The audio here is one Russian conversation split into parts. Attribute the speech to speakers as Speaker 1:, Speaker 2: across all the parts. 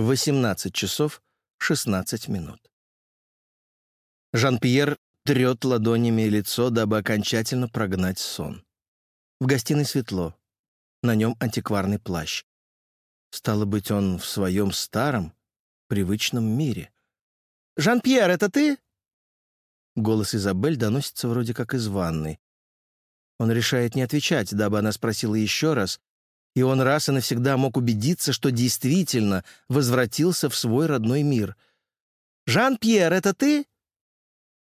Speaker 1: 18 часов 16 минут. Жан-Пьер трет ладонями лицо, дабы окончательно прогнать сон. В гостиной светло. На нем антикварный плащ. Стало быть, он в своем старом, привычном мире. «Жан-Пьер, это ты?» Голос Изабель доносится вроде как из ванной. Он решает не отвечать, дабы она спросила еще раз, и он раз и навсегда мог убедиться, что действительно возвратился в свой родной мир. «Жан-Пьер, это ты?»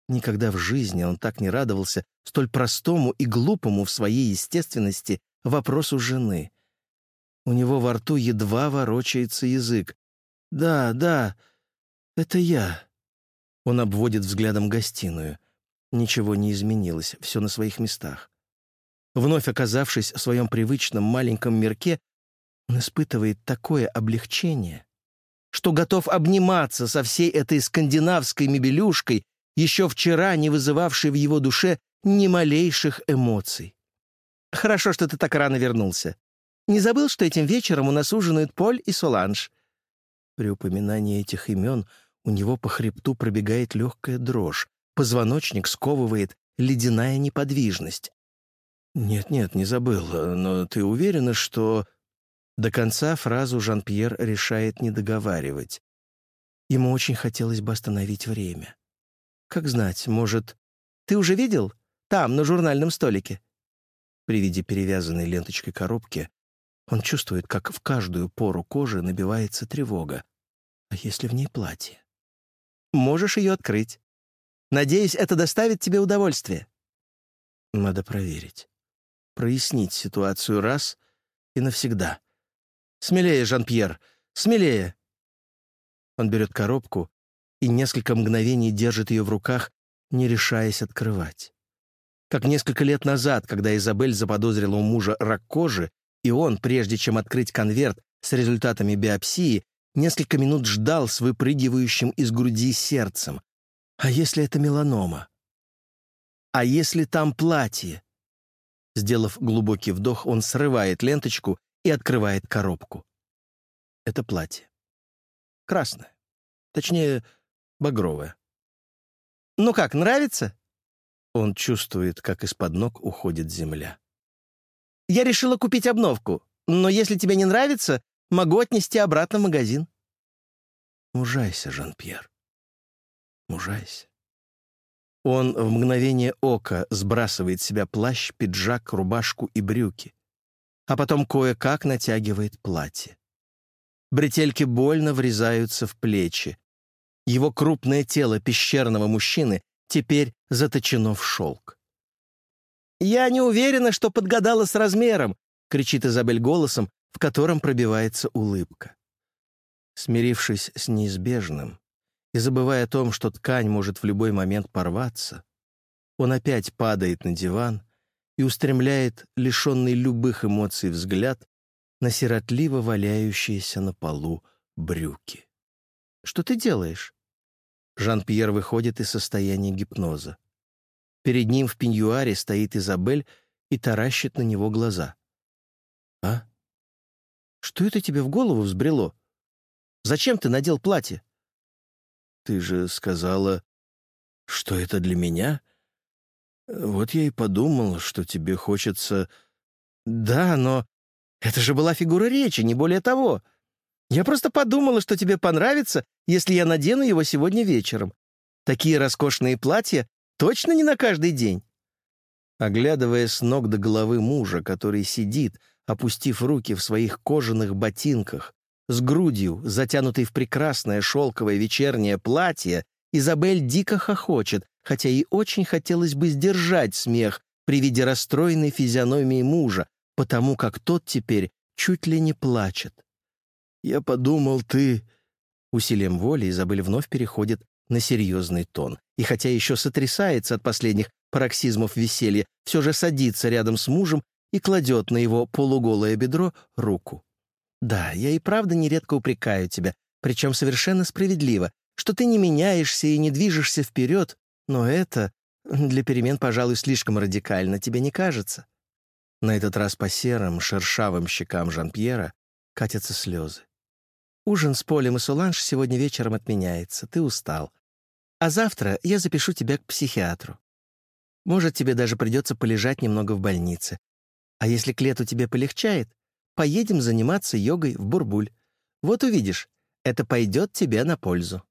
Speaker 1: Никогда в жизни он так не радовался столь простому и глупому в своей естественности вопросу жены. У него во рту едва ворочается язык. «Да, да, это я». Он обводит взглядом гостиную. Ничего не изменилось, все на своих местах. Вновь оказавшись в своем привычном маленьком мирке, он испытывает такое облегчение, что готов обниматься со всей этой скандинавской мебелюшкой, еще вчера не вызывавшей в его душе ни малейших эмоций. «Хорошо, что ты так рано вернулся. Не забыл, что этим вечером у нас ужинают Поль и Соланж?» При упоминании этих имен у него по хребту пробегает легкая дрожь, позвоночник сковывает ледяная неподвижность. «Нет-нет, не забыл, но ты уверена, что...» До конца фразу Жан-Пьер решает не договаривать. Ему очень хотелось бы остановить время. Как знать, может... «Ты уже видел? Там, на журнальном столике». При виде перевязанной ленточкой коробки он чувствует, как в каждую пору кожи набивается тревога. А если в ней платье? Можешь ее открыть. Надеюсь, это доставит тебе удовольствие. Надо проверить прояснить ситуацию раз и навсегда. «Смелее, Жан-Пьер, смелее!» Он берет коробку и несколько мгновений держит ее в руках, не решаясь открывать. Как несколько лет назад, когда Изабель заподозрила у мужа рак кожи, и он, прежде чем открыть конверт с результатами биопсии, несколько минут ждал с выпрыгивающим из груди сердцем. А если это меланома? А если там платье? Сделав глубокий вдох, он срывает ленточку и открывает коробку. Это платье. Красное. Точнее, багровое. «Ну как, нравится?» Он чувствует, как из-под ног уходит земля. «Я решила купить обновку, но если тебе не нравится, могу отнести обратно в магазин». Мужайся, Жан-Пьер. Мужайся. Он в мгновение ока сбрасывает с себя плащ, пиджак, рубашку и брюки, а потом кое-как натягивает платье. Бретельки больно врезаются в плечи. Его крупное тело пещерного мужчины теперь заточено в шелк. «Я не уверена, что подгадала с размером», — кричит Изабель голосом, в котором пробивается улыбка. Смирившись с неизбежным, и забывая о том, что ткань может в любой момент порваться, он опять падает на диван и устремляет лишенный любых эмоций взгляд на сиротливо валяющиеся на полу брюки. «Что ты делаешь?» Жан-Пьер выходит из состояния гипноза. Перед ним в пеньюаре стоит Изабель и таращит на него глаза. «А? Что это тебе в голову взбрело? Зачем ты надел платье?» Ты же сказала, что это для меня? Вот я и подумал, что тебе хочется... Да, но это же была фигура речи, не более того. Я просто подумала, что тебе понравится, если я надену его сегодня вечером. Такие роскошные платья точно не на каждый день. Оглядывая с ног до головы мужа, который сидит, опустив руки в своих кожаных ботинках, с грудью, затянутой в прекрасное шелковое вечернее платье, Изабель дико хохочет, хотя ей очень хотелось бы сдержать смех при виде расстроенной физиономии мужа, потому как тот теперь чуть ли не плачет. «Я подумал, ты...» Усилием воли Изабель вновь переходит на серьезный тон. И хотя еще сотрясается от последних пароксизмов веселья, все же садится рядом с мужем и кладет на его полуголое бедро руку. Да, я и правда нередко упрекаю тебя, причем совершенно справедливо, что ты не меняешься и не движешься вперед, но это для перемен, пожалуй, слишком радикально, тебе не кажется?» На этот раз по серым, шершавым щекам Жан-Пьера катятся слезы. «Ужин с Полем и Суланж сегодня вечером отменяется, ты устал. А завтра я запишу тебя к психиатру. Может, тебе даже придется полежать немного в больнице. А если к лету тебе полегчает, поедем заниматься йогой в Бурбуль. Вот увидишь, это пойдет тебе на пользу».